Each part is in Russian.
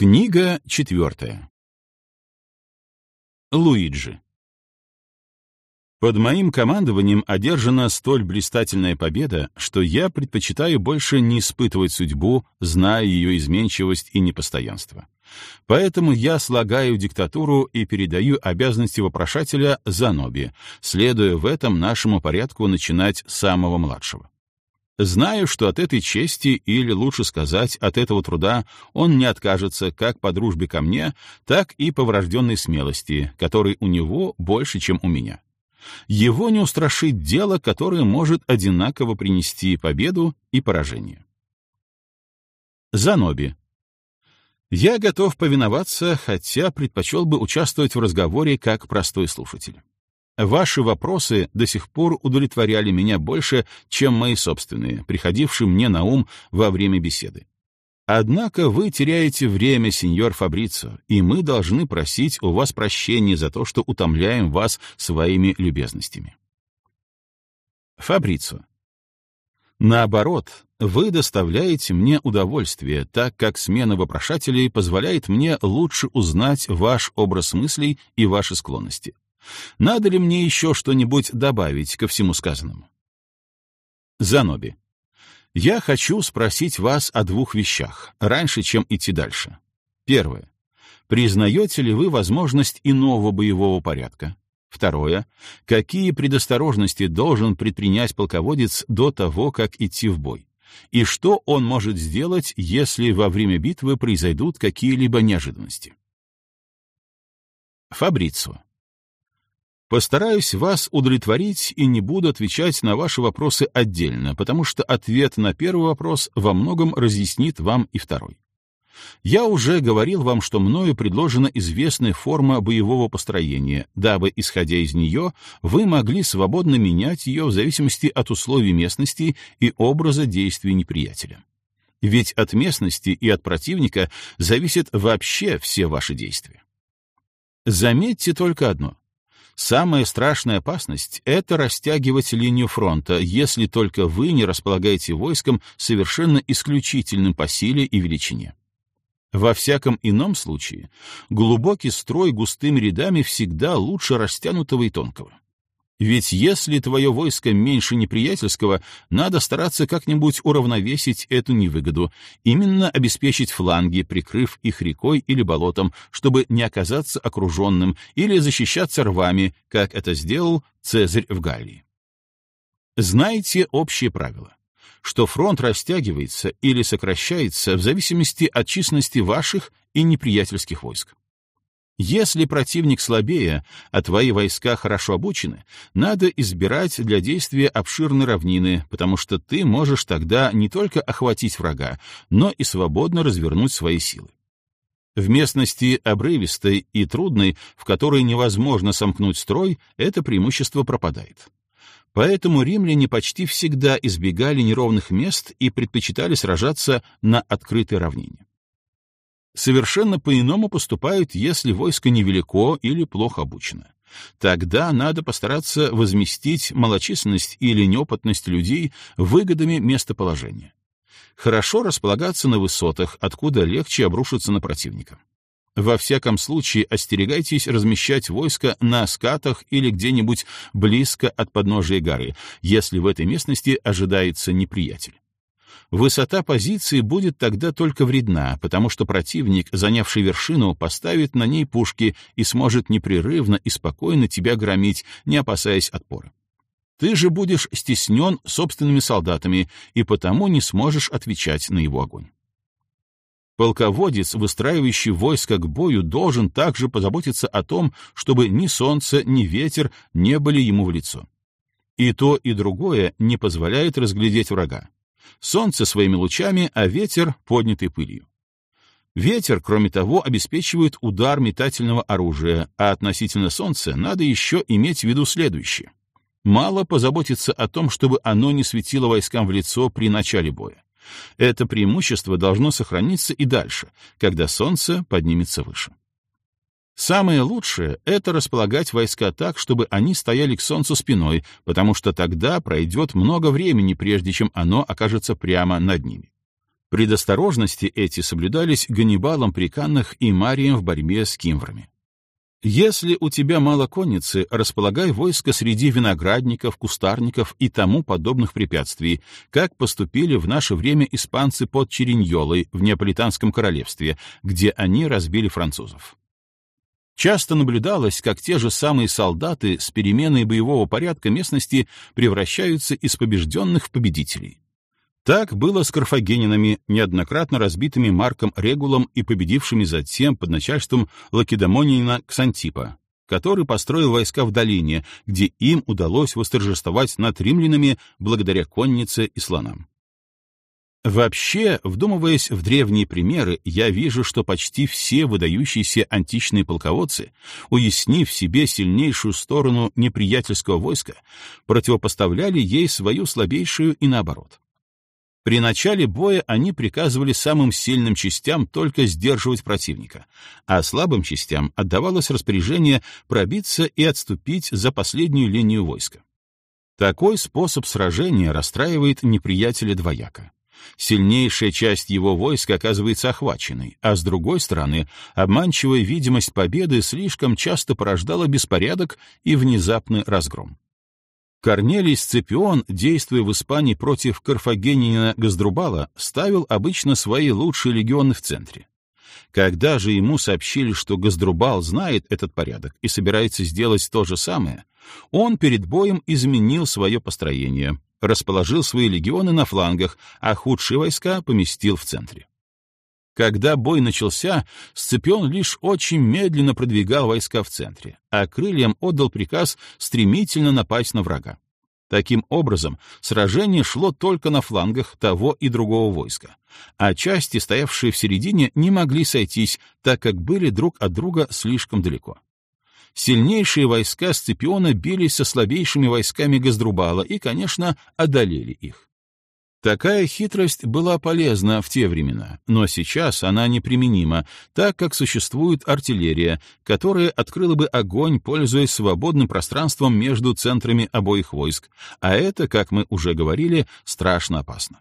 Книга четвертая. Луиджи. Под моим командованием одержана столь блистательная победа, что я предпочитаю больше не испытывать судьбу, зная ее изменчивость и непостоянство. Поэтому я слагаю диктатуру и передаю обязанности вопрошателя Заноби, следуя в этом нашему порядку начинать с самого младшего. Знаю, что от этой чести, или лучше сказать, от этого труда, он не откажется как по дружбе ко мне, так и по врожденной смелости, которой у него больше, чем у меня. Его не устрашит дело, которое может одинаково принести победу и поражение. Заноби. Я готов повиноваться, хотя предпочел бы участвовать в разговоре как простой слушатель. Ваши вопросы до сих пор удовлетворяли меня больше, чем мои собственные, приходившие мне на ум во время беседы. Однако вы теряете время, сеньор Фабрицо, и мы должны просить у вас прощения за то, что утомляем вас своими любезностями. Фабрицо. Наоборот, вы доставляете мне удовольствие, так как смена вопрошателей позволяет мне лучше узнать ваш образ мыслей и ваши склонности. Надо ли мне еще что-нибудь добавить ко всему сказанному? Заноби. Я хочу спросить вас о двух вещах, раньше, чем идти дальше. Первое. Признаете ли вы возможность иного боевого порядка? Второе. Какие предосторожности должен предпринять полководец до того, как идти в бой? И что он может сделать, если во время битвы произойдут какие-либо неожиданности? Фабрицо. Постараюсь вас удовлетворить и не буду отвечать на ваши вопросы отдельно, потому что ответ на первый вопрос во многом разъяснит вам и второй. Я уже говорил вам, что мною предложена известная форма боевого построения, дабы, исходя из нее, вы могли свободно менять ее в зависимости от условий местности и образа действий неприятеля. Ведь от местности и от противника зависят вообще все ваши действия. Заметьте только одно. Самая страшная опасность — это растягивать линию фронта, если только вы не располагаете войском совершенно исключительным по силе и величине. Во всяком ином случае, глубокий строй густыми рядами всегда лучше растянутого и тонкого. Ведь если твое войско меньше неприятельского, надо стараться как-нибудь уравновесить эту невыгоду, именно обеспечить фланги, прикрыв их рекой или болотом, чтобы не оказаться окруженным или защищаться рвами, как это сделал Цезарь в Галлии. Знаете общее правило, что фронт растягивается или сокращается в зависимости от численности ваших и неприятельских войск. Если противник слабее, а твои войска хорошо обучены, надо избирать для действия обширные равнины, потому что ты можешь тогда не только охватить врага, но и свободно развернуть свои силы. В местности обрывистой и трудной, в которой невозможно сомкнуть строй, это преимущество пропадает. Поэтому римляне почти всегда избегали неровных мест и предпочитали сражаться на открытой равнине. Совершенно по-иному поступают, если войско невелико или плохо обучено. Тогда надо постараться возместить малочисленность или неопытность людей выгодами местоположения. Хорошо располагаться на высотах, откуда легче обрушиться на противника. Во всяком случае, остерегайтесь размещать войско на скатах или где-нибудь близко от подножия горы, если в этой местности ожидается неприятель. Высота позиции будет тогда только вредна, потому что противник, занявший вершину, поставит на ней пушки и сможет непрерывно и спокойно тебя громить, не опасаясь отпора. Ты же будешь стеснен собственными солдатами и потому не сможешь отвечать на его огонь. Полководец, выстраивающий войско к бою, должен также позаботиться о том, чтобы ни солнце, ни ветер не были ему в лицо. И то, и другое не позволяет разглядеть врага солнце своими лучами, а ветер — поднятой пылью. Ветер, кроме того, обеспечивает удар метательного оружия, а относительно солнца надо еще иметь в виду следующее. Мало позаботиться о том, чтобы оно не светило войскам в лицо при начале боя. Это преимущество должно сохраниться и дальше, когда солнце поднимется выше. Самое лучшее — это располагать войска так, чтобы они стояли к солнцу спиной, потому что тогда пройдет много времени, прежде чем оно окажется прямо над ними. Предосторожности эти соблюдались Ганнибалом при Каннах и Марием в борьбе с кимврами. Если у тебя мало конницы, располагай войско среди виноградников, кустарников и тому подобных препятствий, как поступили в наше время испанцы под Череньолой в Неаполитанском королевстве, где они разбили французов. Часто наблюдалось, как те же самые солдаты с переменой боевого порядка местности превращаются из побежденных в победителей. Так было с карфагенинами, неоднократно разбитыми Марком Регулом и победившими затем под начальством лакедемонянина Ксантипа, который построил войска в долине, где им удалось восторжествовать над римлянами благодаря коннице и слонам. Вообще, вдумываясь в древние примеры, я вижу, что почти все выдающиеся античные полководцы, уяснив себе сильнейшую сторону неприятельского войска, противопоставляли ей свою слабейшую и наоборот. При начале боя они приказывали самым сильным частям только сдерживать противника, а слабым частям отдавалось распоряжение пробиться и отступить за последнюю линию войска. Такой способ сражения расстраивает неприятеля двояко. Сильнейшая часть его войска оказывается охваченной, а с другой стороны, обманчивая видимость победы слишком часто порождала беспорядок и внезапный разгром. Корнелий Сципион, действуя в Испании против карфагенина Газдрубала, ставил обычно свои лучшие легионы в центре. Когда же ему сообщили, что Газдрубал знает этот порядок и собирается сделать то же самое, он перед боем изменил свое построение, расположил свои легионы на флангах, а худшие войска поместил в центре. Когда бой начался, Сципион лишь очень медленно продвигал войска в центре, а крыльям отдал приказ стремительно напасть на врага. Таким образом, сражение шло только на флангах того и другого войска, а части, стоявшие в середине, не могли сойтись, так как были друг от друга слишком далеко. Сильнейшие войска Сципиона бились со слабейшими войсками Газдрубала и, конечно, одолели их. Такая хитрость была полезна в те времена, но сейчас она неприменима, так как существует артиллерия, которая открыла бы огонь, пользуясь свободным пространством между центрами обоих войск, а это, как мы уже говорили, страшно опасно.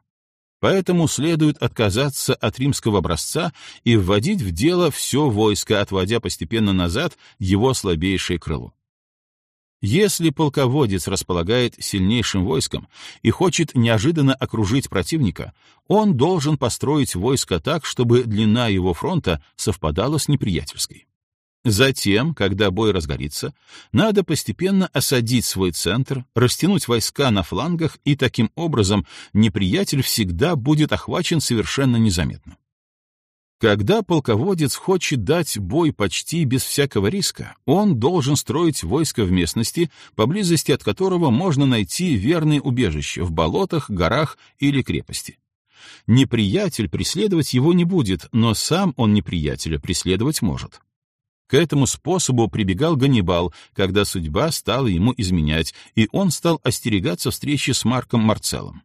Поэтому следует отказаться от римского образца и вводить в дело все войско, отводя постепенно назад его слабейшее крыло. Если полководец располагает сильнейшим войском и хочет неожиданно окружить противника, он должен построить войско так, чтобы длина его фронта совпадала с неприятельской. Затем, когда бой разгорится, надо постепенно осадить свой центр, растянуть войска на флангах, и таким образом неприятель всегда будет охвачен совершенно незаметно. Когда полководец хочет дать бой почти без всякого риска, он должен строить войско в местности, поблизости от которого можно найти верные убежища в болотах, горах или крепости. Неприятель преследовать его не будет, но сам он неприятеля преследовать может. К этому способу прибегал Ганнибал, когда судьба стала ему изменять, и он стал остерегаться встречи с Марком Марцеллом.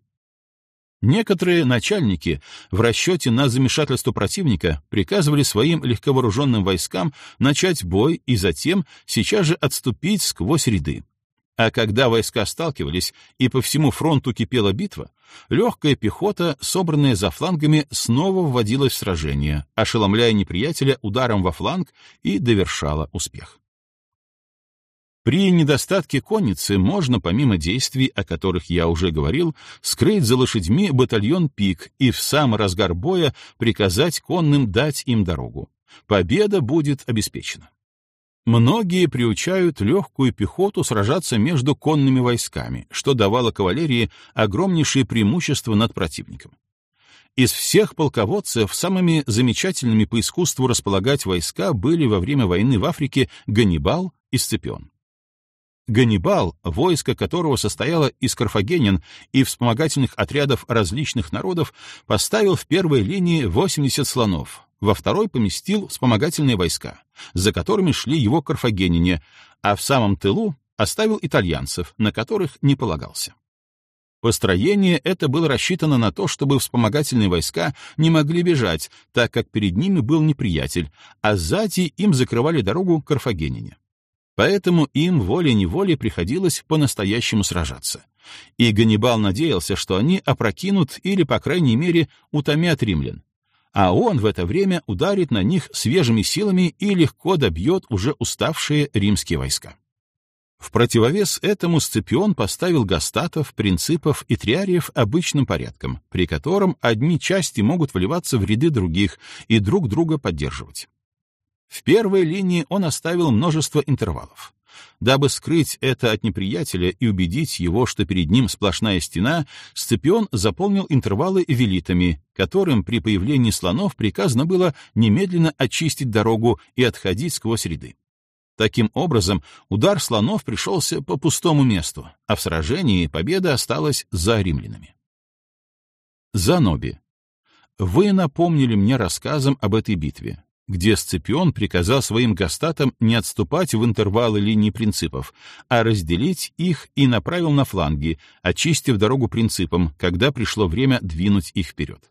Некоторые начальники в расчете на замешательство противника приказывали своим легковооруженным войскам начать бой и затем сейчас же отступить сквозь ряды. А когда войска сталкивались и по всему фронту кипела битва, легкая пехота, собранная за флангами, снова вводилась в сражение, ошеломляя неприятеля ударом во фланг и довершала успех. При недостатке конницы можно, помимо действий, о которых я уже говорил, скрыть за лошадьми батальон пик и в самый разгар боя приказать конным дать им дорогу. Победа будет обеспечена. Многие приучают легкую пехоту сражаться между конными войсками, что давало кавалерии огромнейшее преимущество над противником. Из всех полководцев самыми замечательными по искусству располагать войска были во время войны в Африке Ганнибал и Сципион. Ганнибал, войско которого состояло из карфагенин и вспомогательных отрядов различных народов, поставил в первой линии 80 слонов, во второй поместил вспомогательные войска, за которыми шли его карфагенине, а в самом тылу оставил итальянцев, на которых не полагался. Построение это было рассчитано на то, чтобы вспомогательные войска не могли бежать, так как перед ними был неприятель, а сзади им закрывали дорогу карфагенине. Поэтому им волей-неволей приходилось по-настоящему сражаться. И Ганнибал надеялся, что они опрокинут или, по крайней мере, утомят римлян, а он в это время ударит на них свежими силами и легко добьет уже уставшие римские войска. В противовес этому Сципион поставил гастатов, принципов и триариев обычным порядком, при котором одни части могут вливаться в ряды других и друг друга поддерживать. В первой линии он оставил множество интервалов. Дабы скрыть это от неприятеля и убедить его, что перед ним сплошная стена, Сципион заполнил интервалы велитами, которым при появлении слонов приказано было немедленно очистить дорогу и отходить сквозь ряды. Таким образом, удар слонов пришелся по пустому месту, а в сражении победа осталась за римлянами. Заноби. Вы напомнили мне рассказом об этой битве, где Сципион приказал своим гастатам не отступать в интервалы линий принципов, а разделить их и направил на фланги, очистив дорогу принципам, когда пришло время двинуть их вперед.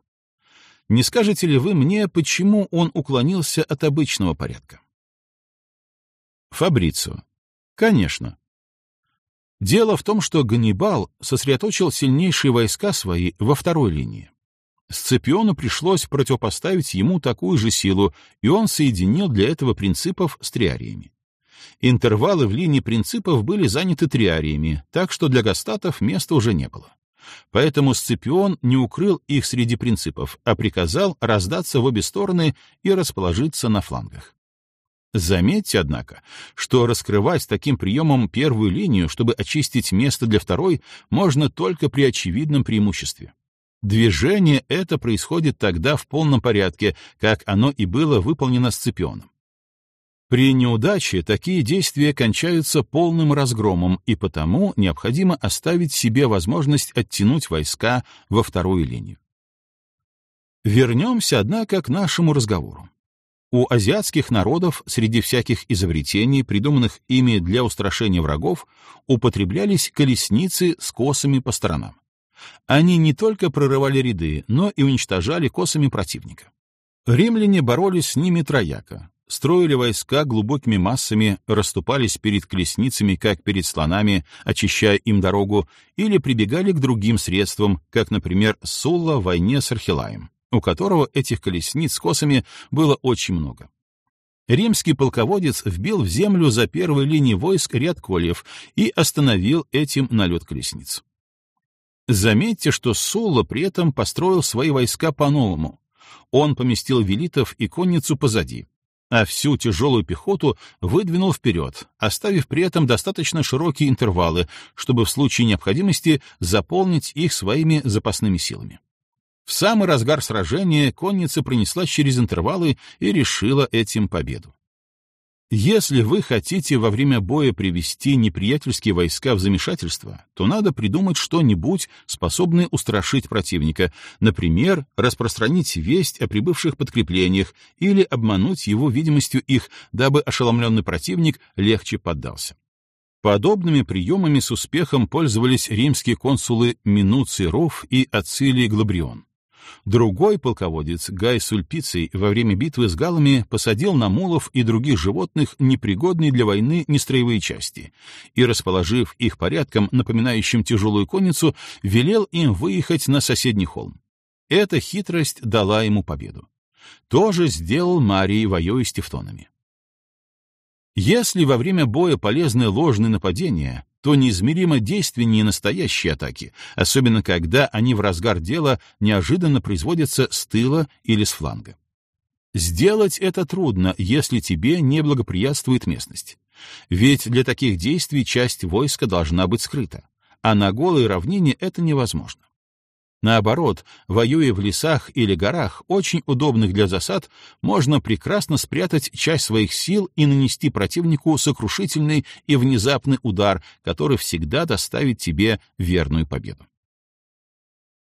Не скажете ли вы мне, почему он уклонился от обычного порядка? Фабрицио. Конечно. Дело в том, что Ганнибал сосредоточил сильнейшие войска свои во второй линии. Сципиону пришлось противопоставить ему такую же силу, и он соединил для этого принципов с триариями. Интервалы в линии принципов были заняты триариями, так что для гастатов места уже не было. Поэтому Сципион не укрыл их среди принципов, а приказал раздаться в обе стороны и расположиться на флангах. Заметьте, однако, что раскрывать таким приемом первую линию, чтобы очистить место для второй, можно только при очевидном преимуществе. Движение это происходит тогда в полном порядке, как оно и было выполнено Сципионом. При неудаче такие действия кончаются полным разгромом, и потому необходимо оставить себе возможность оттянуть войска во вторую линию. Вернемся, однако, к нашему разговору. У азиатских народов среди всяких изобретений, придуманных ими для устрашения врагов, употреблялись колесницы с косами по сторонам. Они не только прорывали ряды, но и уничтожали косами противника. Римляне боролись с ними трояко, строили войска глубокими массами, расступались перед колесницами, как перед слонами, очищая им дорогу, или прибегали к другим средствам, как, например, Сулла в войне с Архилаем у которого этих колесниц с косами было очень много. Римский полководец вбил в землю за первой линией войск ряд кольев и остановил этим налет колесниц. Заметьте, что Сулла при этом построил свои войска по-новому. Он поместил велитов и конницу позади, а всю тяжелую пехоту выдвинул вперед, оставив при этом достаточно широкие интервалы, чтобы в случае необходимости заполнить их своими запасными силами. В самый разгар сражения конница пронеслась через интервалы и решила этим победу. Если вы хотите во время боя привести неприятельские войска в замешательство, то надо придумать что-нибудь, способное устрашить противника, например, распространить весть о прибывших подкреплениях или обмануть его видимостью их, дабы ошеломленный противник легче поддался. Подобными приемами с успехом пользовались римские консулы Минуций Ров и Ацилий Глабрион. Другой полководец, Гай Сульпиций, во время битвы с галами посадил на мулов и других животных непригодные для войны нестроевые части и, расположив их порядком, напоминающим тяжелую конницу, велел им выехать на соседний холм. Эта хитрость дала ему победу. То же сделал Марий, воюя с тевтонами. Если во время боя полезны ложные нападения, то неизмеримо действеннее настоящие атаки, особенно когда они в разгар дела неожиданно производятся с тыла или с фланга. Сделать это трудно, если тебе не благоприятствует местность. Ведь для таких действий часть войска должна быть скрыта, а на голой равнине это невозможно. Наоборот, воюя в лесах или горах, очень удобных для засад, можно прекрасно спрятать часть своих сил и нанести противнику сокрушительный и внезапный удар, который всегда доставит тебе верную победу.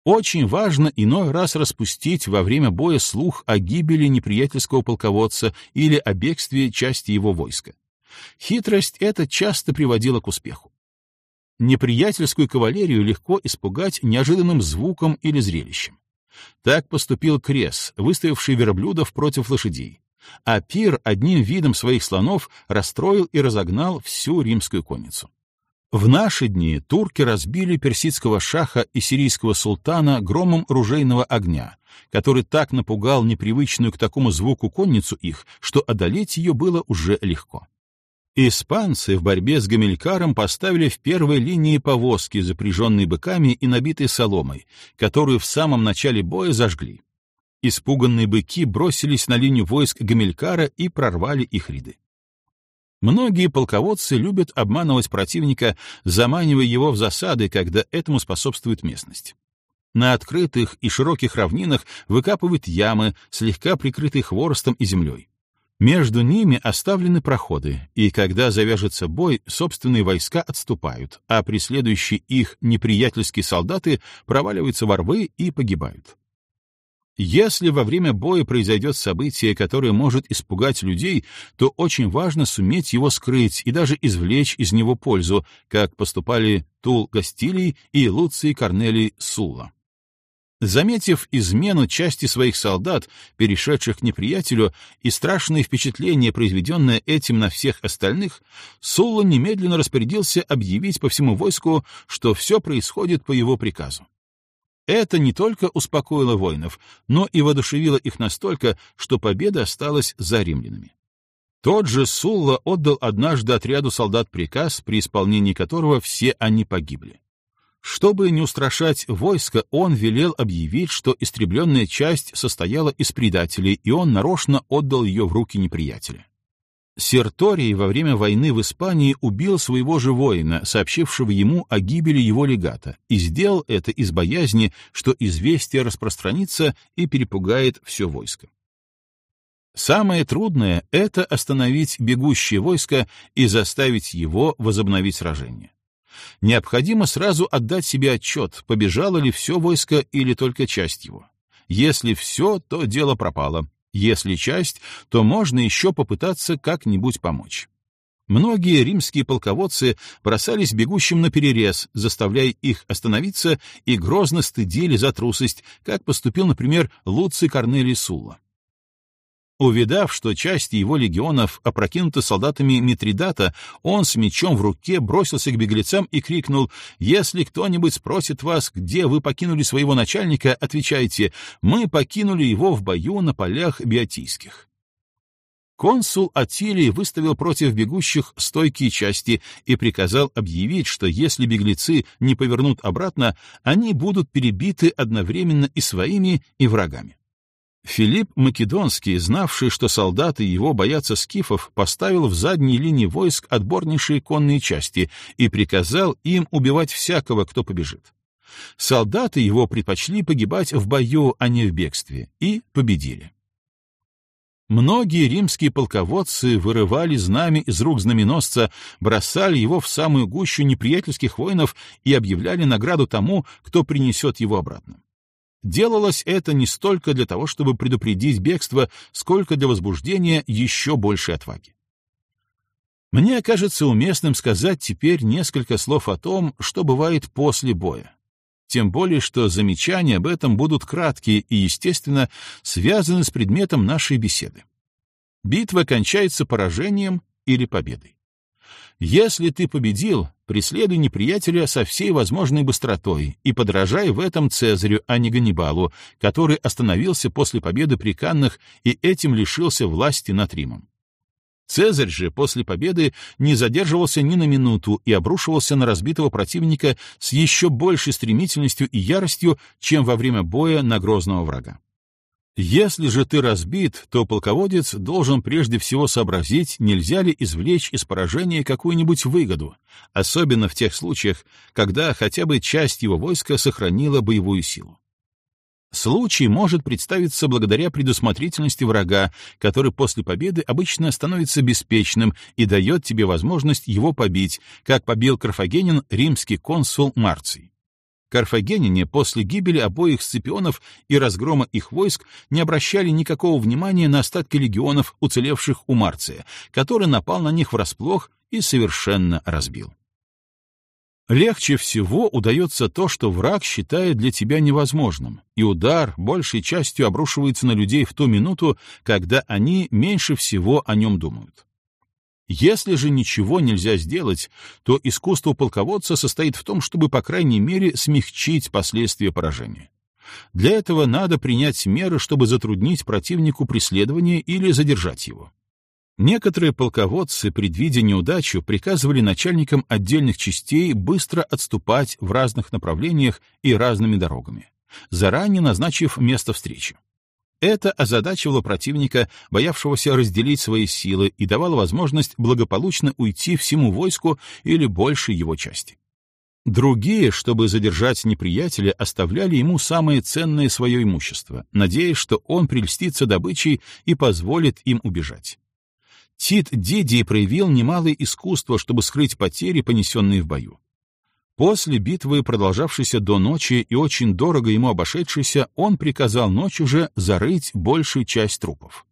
Очень важно иной раз распустить во время боя слух о гибели неприятельского полководца или о бегстве части его войска. Хитрость эта часто приводила к успеху. Неприятельскую кавалерию легко испугать неожиданным звуком или зрелищем. Так поступил Крес, выставивший верблюдов против лошадей. А Пир одним видом своих слонов расстроил и разогнал всю римскую конницу. В наши дни турки разбили персидского шаха и сирийского султана громом ружейного огня, который так напугал непривычную к такому звуку конницу их, что одолеть ее было уже легко. Испанцы в борьбе с Гамилькаром поставили в первой линии повозки, запряженные быками и набитые соломой, которую в самом начале боя зажгли. Испуганные быки бросились на линию войск Гамилькара и прорвали их ряды. Многие полководцы любят обманывать противника, заманивая его в засады, когда этому способствует местность. На открытых и широких равнинах выкапывают ямы, слегка прикрытые хворостом и землей. Между ними оставлены проходы, и когда завяжется бой, собственные войска отступают, а преследующие их неприятельские солдаты проваливаются во рвы и погибают. Если во время боя произойдет событие, которое может испугать людей, то очень важно суметь его скрыть и даже извлечь из него пользу, как поступали Тул Гастилий и Луций Корнелий Сула. Заметив измену части своих солдат, перешедших к неприятелю, и страшное впечатление, произведенное этим на всех остальных, Сулла немедленно распорядился объявить по всему войску, что все происходит по его приказу. Это не только успокоило воинов, но и воодушевило их настолько, что победа осталась за римлянами. Тот же Сулла отдал однажды отряду солдат приказ, при исполнении которого все они погибли. Чтобы не устрашать войско, он велел объявить, что истребленная часть состояла из предателей, и он нарочно отдал ее в руки неприятеля. Серторий во время войны в Испании убил своего же воина, сообщившего ему о гибели его легата, и сделал это из боязни, что известие распространится и перепугает все войско. Самое трудное — это остановить бегущее войско и заставить его возобновить сражение. Необходимо сразу отдать себе отчет, побежало ли все войско или только часть его. Если все, то дело пропало, если часть, то можно еще попытаться как-нибудь помочь. Многие римские полководцы бросались бегущим на перерез, заставляя их остановиться и грозно стыдили за трусость, как поступил, например, Луций Корнелий Сула. Увидав, что часть его легионов опрокинута солдатами Митридата, он с мечом в руке бросился к беглецам и крикнул «Если кто-нибудь спросит вас, где вы покинули своего начальника, отвечайте «Мы покинули его в бою на полях биотийских». Консул Атилий выставил против бегущих стойкие части и приказал объявить, что если беглецы не повернут обратно, они будут перебиты одновременно и своими, и врагами. Филипп Македонский, знавший, что солдаты его боятся скифов, поставил в задней линии войск отборнейшие конные части и приказал им убивать всякого, кто побежит. Солдаты его предпочли погибать в бою, а не в бегстве, и победили. Многие римские полководцы вырывали знамя из рук знаменосца, бросали его в самую гущу неприятельских воинов и объявляли награду тому, кто принесет его обратно. Делалось это не столько для того, чтобы предупредить бегство, сколько для возбуждения еще большей отваги. Мне кажется уместным сказать теперь несколько слов о том, что бывает после боя. Тем более, что замечания об этом будут краткие и, естественно, связаны с предметом нашей беседы. Битва кончается поражением или победой. Если ты победил, преследуй неприятеля со всей возможной быстротой и подражай в этом Цезарю, а не Ганнибалу, который остановился после победы при Каннах и этим лишился власти над Римом. Цезарь же после победы не задерживался ни на минуту и обрушивался на разбитого противника с еще большей стремительностью и яростью, чем во время боя на грозного врага. Если же ты разбит, то полководец должен прежде всего сообразить, нельзя ли извлечь из поражения какую-нибудь выгоду, особенно в тех случаях, когда хотя бы часть его войска сохранила боевую силу. Случай может представиться благодаря предусмотрительности врага, который после победы обычно становится беспечным и дает тебе возможность его побить, как побил карфагенин римский консул Марций. Карфагеняне после гибели обоих сципионов и разгрома их войск не обращали никакого внимания на остатки легионов, уцелевших у Марция, который напал на них врасплох и совершенно разбил. Легче всего удается то, что враг считает для тебя невозможным, и удар большей частью обрушивается на людей в ту минуту, когда они меньше всего о нем думают. Если же ничего нельзя сделать, то искусство полководца состоит в том, чтобы, по крайней мере, смягчить последствия поражения. Для этого надо принять меры, чтобы затруднить противнику преследование или задержать его. Некоторые полководцы, предвидя неудачу, приказывали начальникам отдельных частей быстро отступать в разных направлениях и разными дорогами, заранее назначив место встречи. Это озадачивало противника, боявшегося разделить свои силы, и давало возможность благополучно уйти всему войску или большей его части. Другие, чтобы задержать неприятеля, оставляли ему самое ценное свое имущество, надеясь, что он прельстится добычей и позволит им убежать. Тит Дидий проявил немалое искусство, чтобы скрыть потери, понесенные в бою. После битвы, продолжавшейся до ночи и очень дорого ему обошедшейся, он приказал ночью же зарыть большую часть трупов.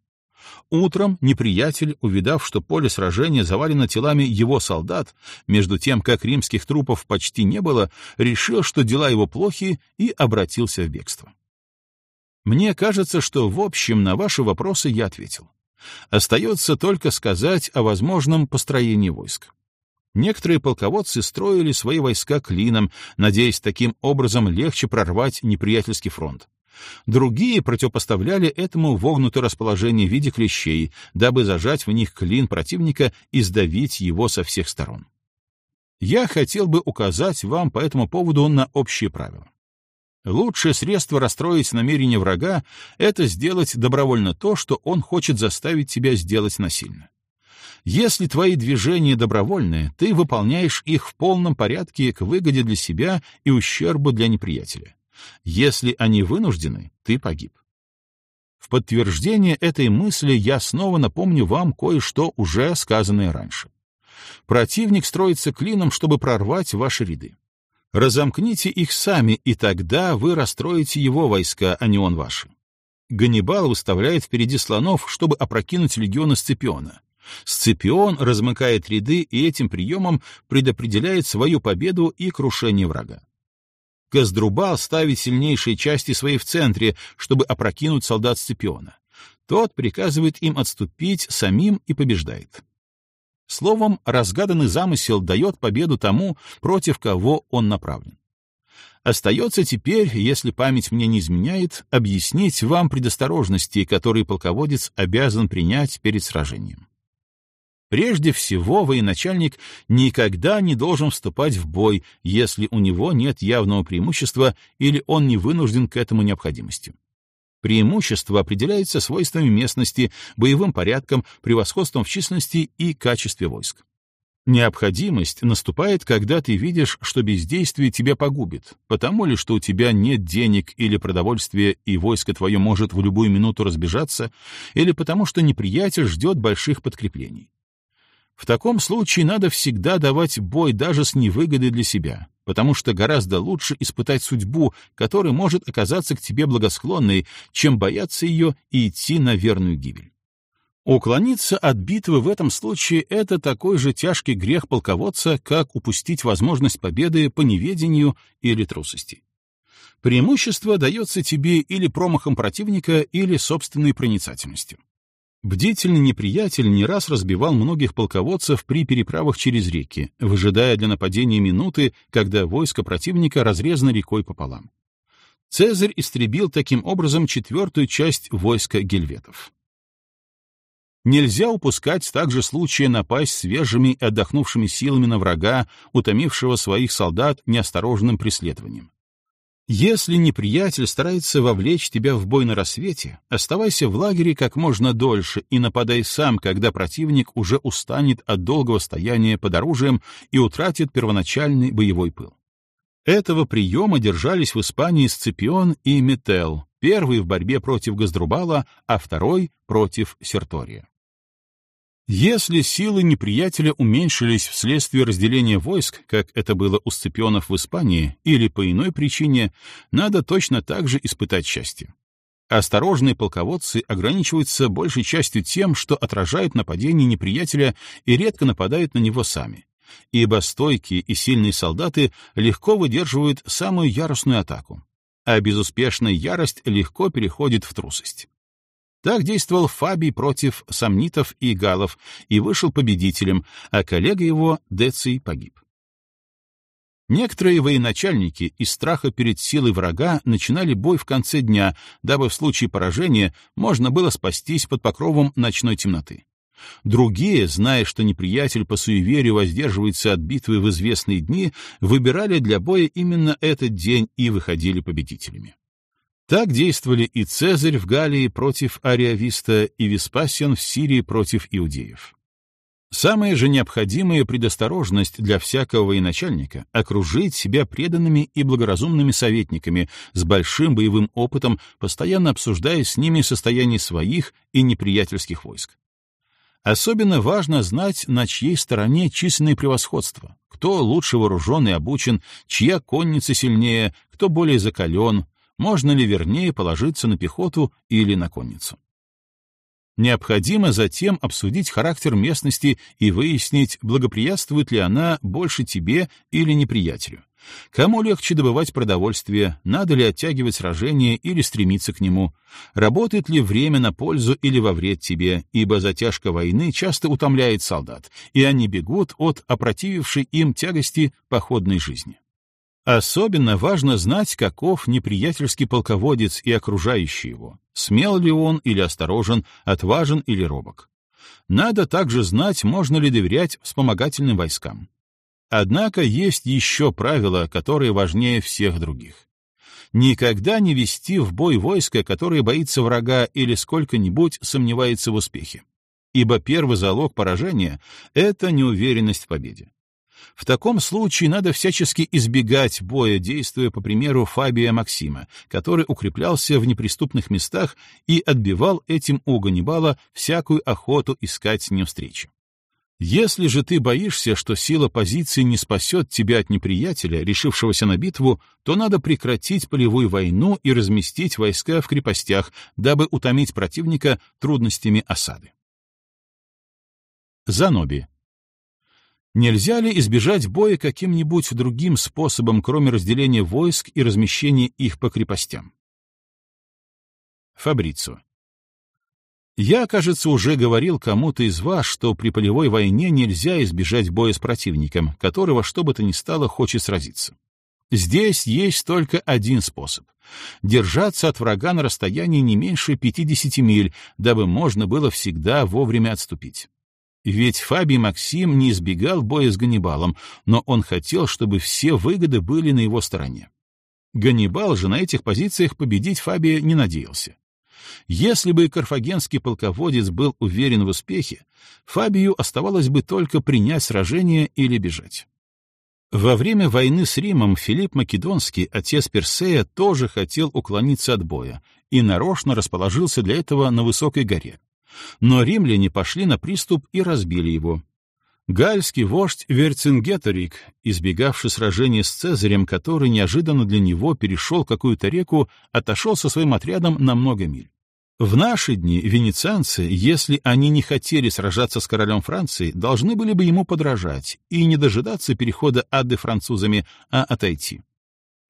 Утром неприятель, увидав, что поле сражения завалено телами его солдат, между тем, как римских трупов почти не было, решил, что дела его плохи, и обратился в бегство. Мне кажется, что в общем на ваши вопросы я ответил. Остается только сказать о возможном построении войск. Некоторые полководцы строили свои войска клином, надеясь таким образом легче прорвать неприятельский фронт. Другие противопоставляли этому вогнутое расположение в виде клещей, дабы зажать в них клин противника и сдавить его со всех сторон. Я хотел бы указать вам по этому поводу на общие правила. Лучшее средство расстроить намерение врага — это сделать добровольно то, что он хочет заставить тебя сделать насильно. Если твои движения добровольные, ты выполняешь их в полном порядке к выгоде для себя и ущербу для неприятеля. Если они вынуждены, ты погиб. В подтверждение этой мысли я снова напомню вам кое-что уже сказанное раньше. Противник строится клином, чтобы прорвать ваши ряды. Разомкните их сами, и тогда вы расстроите его войска, а не он ваши. Ганнибал выставляет впереди слонов, чтобы опрокинуть легионы Сципиона. Сципион размыкает ряды и этим приемом предопределяет свою победу и крушение врага. Газдрубал ставит сильнейшие части свои в центре, чтобы опрокинуть солдат Сципиона. Тот приказывает им отступить самим и побеждает. Словом, разгаданный замысел дает победу тому, против кого он направлен. Остается теперь, если память мне не изменяет, объяснить вам предосторожности, которые полководец обязан принять перед сражением. Прежде всего, военачальник никогда не должен вступать в бой, если у него нет явного преимущества или он не вынужден к этому необходимостью. Преимущество определяется свойствами местности, боевым порядком, превосходством в численности и качестве войск. Необходимость наступает, когда ты видишь, что бездействие тебя погубит, потому ли, что у тебя нет денег или продовольствия, и войско твое может в любую минуту разбежаться, или потому что неприятель ждет больших подкреплений. В таком случае надо всегда давать бой даже с невыгодой для себя, потому что гораздо лучше испытать судьбу, которая может оказаться к тебе благосклонной, чем бояться ее и идти на верную гибель. Уклониться от битвы в этом случае — это такой же тяжкий грех полководца, как упустить возможность победы по неведению или трусости. Преимущество дается тебе или промахом противника, или собственной проницательностью. Бдительный неприятель не раз разбивал многих полководцев при переправах через реки, выжидая для нападения минуты, когда войско противника разрезано рекой пополам. Цезарь истребил таким образом четвертую часть войска гельветов. Нельзя упускать также случая напасть свежими и отдохнувшими силами на врага, утомившего своих солдат неосторожным преследованием. Если неприятель старается вовлечь тебя в бой на рассвете, оставайся в лагере как можно дольше и нападай сам, когда противник уже устанет от долгого стояния под оружием и утратит первоначальный боевой пыл. Этого приема держались в Испании Сципион и Метел, первый в борьбе против Газдрубала, а второй — против Сертория. Если силы неприятеля уменьшились вследствие разделения войск, как это было у сципионов в Испании, или по иной причине, надо точно так же испытать счастье. Осторожные полководцы ограничиваются большей частью тем, что отражают нападение неприятеля и редко нападают на него сами, ибо стойкие и сильные солдаты легко выдерживают самую яростную атаку, а безуспешная ярость легко переходит в трусость. Так действовал Фабий против сомнитов и галов и вышел победителем, а коллега его, Деций, погиб. Некоторые военачальники из страха перед силой врага начинали бой в конце дня, дабы в случае поражения можно было спастись под покровом ночной темноты. Другие, зная, что неприятель по суеверию воздерживается от битвы в известные дни, выбирали для боя именно этот день и выходили победителями. Так действовали и Цезарь в Галлии против Ариависта, и Веспасиан в Сирии против иудеев. Самая же необходимая предосторожность для всякого военачальника — окружить себя преданными и благоразумными советниками с большим боевым опытом, постоянно обсуждая с ними состояние своих и неприятельских войск. Особенно важно знать, на чьей стороне численное превосходство, кто лучше вооружен и обучен, чья конница сильнее, кто более закален, можно ли вернее положиться на пехоту или на конницу. Необходимо затем обсудить характер местности и выяснить, благоприятствует ли она больше тебе или неприятелю. Кому легче добывать продовольствие, надо ли оттягивать сражение или стремиться к нему, работает ли время на пользу или во вред тебе, ибо затяжка войны часто утомляет солдат, и они бегут от опротивившей им тягости походной жизни. Особенно важно знать, каков неприятельский полководец и окружающий его, смел ли он или осторожен, отважен или робок. Надо также знать, можно ли доверять вспомогательным войскам. Однако есть еще правило, которое важнее всех других. Никогда не вести в бой войско, которое боится врага или сколько-нибудь сомневается в успехе. Ибо первый залог поражения — это неуверенность в победе. В таком случае надо всячески избегать боя, действуя по примеру Фабия Максима, который укреплялся в неприступных местах и отбивал этим у Ганнибала всякую охоту искать с ним встречи. Если же ты боишься, что сила позиции не спасет тебя от неприятеля, решившегося на битву, то надо прекратить полевую войну и разместить войска в крепостях, дабы утомить противника трудностями осады. Заноби. Нельзя ли избежать боя каким-нибудь другим способом, кроме разделения войск и размещения их по крепостям? Фабрицо. Я, кажется, уже говорил кому-то из вас, что при полевой войне нельзя избежать боя с противником, которого что бы то ни стало хочет сразиться. Здесь есть только один способ — держаться от врага на расстоянии не меньше 50 миль, дабы можно было всегда вовремя отступить. Ведь Фабий Максим не избегал боя с Ганнибалом, но он хотел, чтобы все выгоды были на его стороне. Ганнибал же на этих позициях победить Фабия не надеялся. Если бы карфагенский полководец был уверен в успехе, Фабию оставалось бы только принять сражение или бежать. Во время войны с Римом Филипп Македонский, отец Персея, тоже хотел уклониться от боя и нарочно расположился для этого на высокой горе. Но римляне пошли на приступ и разбили его. Гальский вождь Верцингеторик, избегавший сражения с Цезарем, который неожиданно для него перешел какую-то реку, отошел со своим отрядом на много миль. В наши дни венецианцы, если они не хотели сражаться с королем Франции, должны были бы ему подражать и не дожидаться перехода Адды французами, а отойти.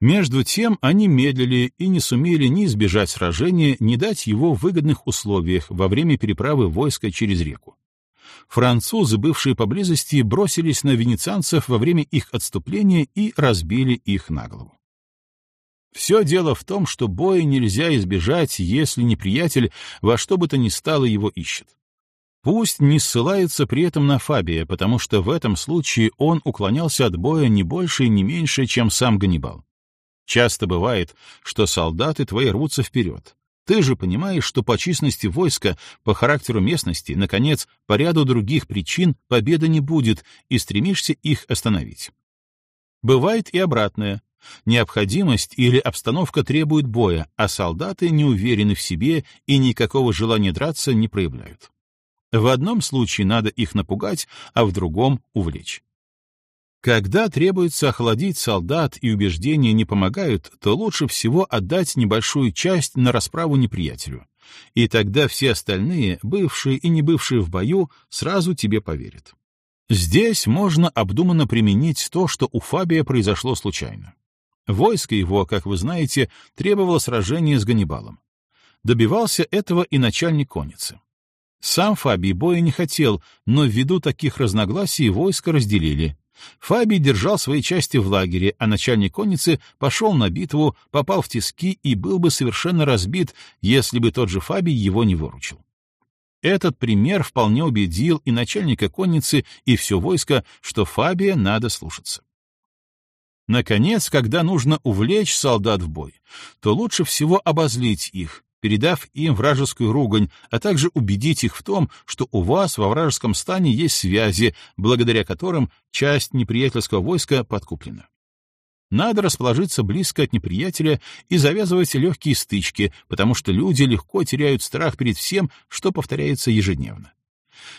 Между тем они медлили и не сумели ни избежать сражения, ни дать его в выгодных условиях во время переправы войска через реку. Французы, бывшие поблизости, бросились на венецианцев во время их отступления и разбили их на голову. Все дело в том, что боя нельзя избежать, если неприятель во что бы то ни стало его ищет. Пусть не ссылается при этом на Фабия, потому что в этом случае он уклонялся от боя не больше и не меньше, чем сам Ганнибал. Часто бывает, что солдаты твои рвутся вперед. Ты же понимаешь, что по численности войска, по характеру местности, наконец, по ряду других причин победа не будет, и стремишься их остановить. Бывает и обратное. Необходимость или обстановка требует боя, а солдаты не уверены в себе и никакого желания драться не проявляют. В одном случае надо их напугать, а в другом — увлечь. Когда требуется охладить солдат и убеждения не помогают, то лучше всего отдать небольшую часть на расправу неприятелю. И тогда все остальные, бывшие и не бывшие в бою, сразу тебе поверят. Здесь можно обдуманно применить то, что у Фабия произошло случайно. Войско его, как вы знаете, требовало сражения с Ганнибалом. Добивался этого и начальник конницы. Сам Фабий боя не хотел, но ввиду таких разногласий войско разделили. Фабий держал свои части в лагере, а начальник конницы пошел на битву, попал в тиски и был бы совершенно разбит, если бы тот же Фабий его не выручил. Этот пример вполне убедил и начальника конницы, и все войско, что Фабия надо слушаться. Наконец, когда нужно увлечь солдат в бой, то лучше всего обозлить их, передав им вражескую ругань, а также убедить их в том, что у вас во вражеском стане есть связи, благодаря которым часть неприятельского войска подкуплена. Надо расположиться близко от неприятеля и завязывать легкие стычки, потому что люди легко теряют страх перед всем, что повторяется ежедневно.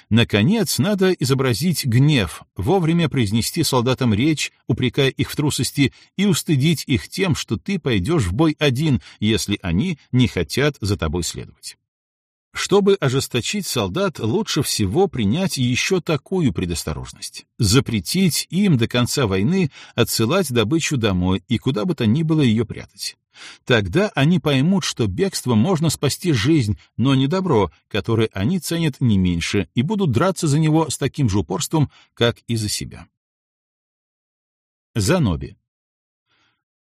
Наконец, надо изобразить гнев, вовремя произнести солдатам речь, упрекая их в трусости, и устыдить их тем, что ты пойдешь в бой один, если они не хотят за тобой следовать. Чтобы ожесточить солдат, лучше всего принять еще такую предосторожность — запретить им до конца войны отсылать добычу домой и куда бы то ни было ее прятать. Тогда они поймут, что бегство можно спасти жизнь, но не добро, которое они ценят не меньше, и будут драться за него с таким же упорством, как и за себя. Заноби.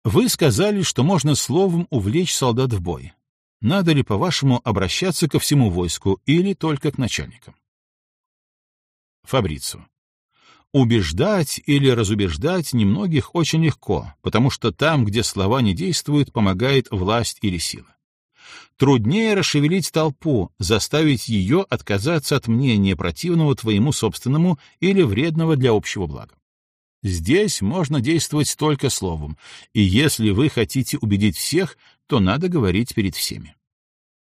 Вы сказали, что можно словом увлечь солдат в бой. Надо ли, по-вашему, обращаться ко всему войску или только к начальникам? Фабрицу. Убеждать или разубеждать немногих очень легко, потому что там, где слова не действуют, помогает власть или сила. Труднее расшевелить толпу, заставить ее отказаться от мнения противного твоему собственному или вредного для общего блага. Здесь можно действовать только словом, и если вы хотите убедить всех, то надо говорить перед всеми.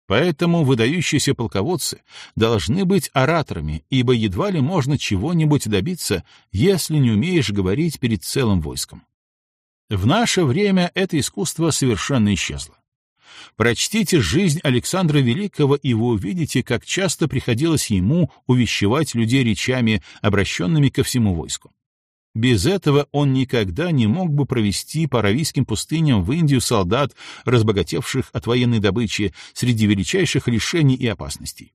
Поэтому выдающиеся полководцы должны быть ораторами, ибо едва ли можно чего-нибудь добиться, если не умеешь говорить перед целым войском. В наше время это искусство совершенно исчезло. Прочтите жизнь Александра Великого, и вы увидите, как часто приходилось ему увещевать людей речами, обращенными ко всему войску. Без этого он никогда не мог бы провести по аравийским пустыням в Индию солдат, разбогатевших от военной добычи, среди величайших лишений и опасностей.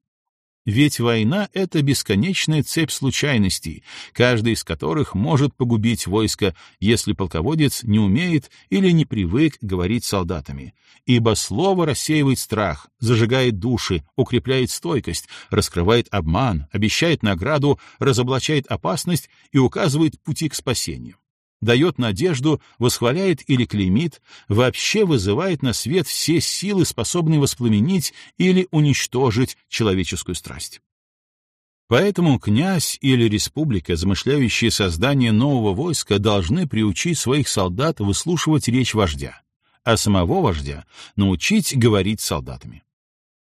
Ведь война — это бесконечная цепь случайностей, каждая из которых может погубить войско, если полководец не умеет или не привык говорить солдатами. Ибо слово рассеивает страх, зажигает души, укрепляет стойкость, раскрывает обман, обещает награду, разоблачает опасность и указывает пути к спасению дает надежду, восхваляет или клеймит, вообще вызывает на свет все силы, способные воспламенить или уничтожить человеческую страсть. Поэтому князь или республика, замышляющие создание нового войска, должны приучить своих солдат выслушивать речь вождя, а самого вождя научить говорить солдатами.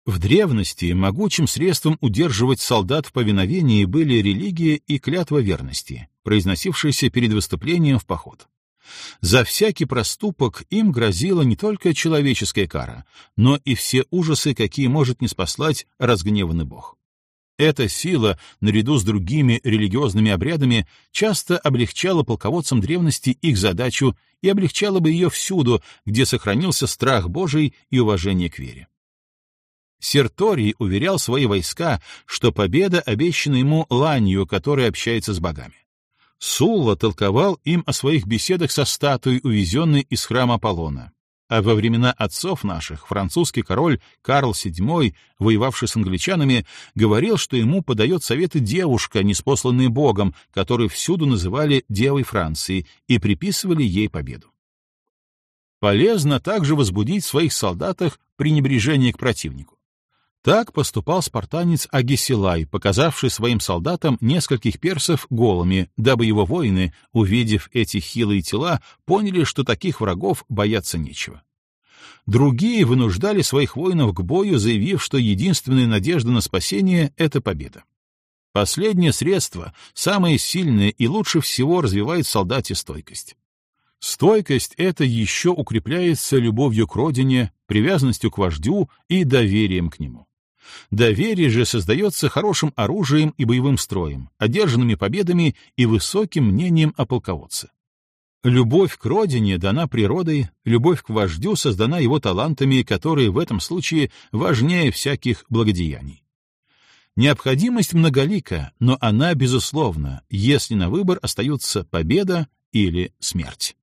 В древности могучим средством удерживать солдат в повиновении были религия и клятва верности, произносившиеся перед выступлением в поход. За всякий проступок им грозила не только человеческая кара, но и все ужасы, какие может не спаслать разгневанный бог. Эта сила, наряду с другими религиозными обрядами, часто облегчала полководцам древности их задачу и облегчала бы ее всюду, где сохранился страх Божий и уважение к вере. Серторий уверял свои войска, что победа обещана ему ланью, которая общается с богами. Сулла толковал им о своих беседах со статуей, увезенной из храма Аполлона. А во времена отцов наших французский король Карл VII, воевавший с англичанами, говорил, что ему подает советы девушка, неспосланная Богом, которую всюду называли Девой Франции, и приписывали ей победу. Полезно также возбудить в своих солдатах пренебрежение к противнику. Так поступал спартанец Агисилай, показавший своим солдатам нескольких персов голыми, дабы его воины, увидев эти хилые тела, поняли, что таких врагов бояться нечего. Другие вынуждали своих воинов к бою, заявив, что единственная надежда на спасение — это победа. Последнее средство, самое сильное и лучше всего развивает в солдате стойкость. Стойкость эта еще укрепляется любовью к родине, привязанностью к вождю и доверием к нему. Доверие же создается хорошим оружием и боевым строем, одержанными победами и высоким мнением о полководце. Любовь к родине дана природой, любовь к вождю создана его талантами, которые в этом случае важнее всяких благодеяний. Необходимость многолика, но она безусловна, если на выбор остаются победа или смерть.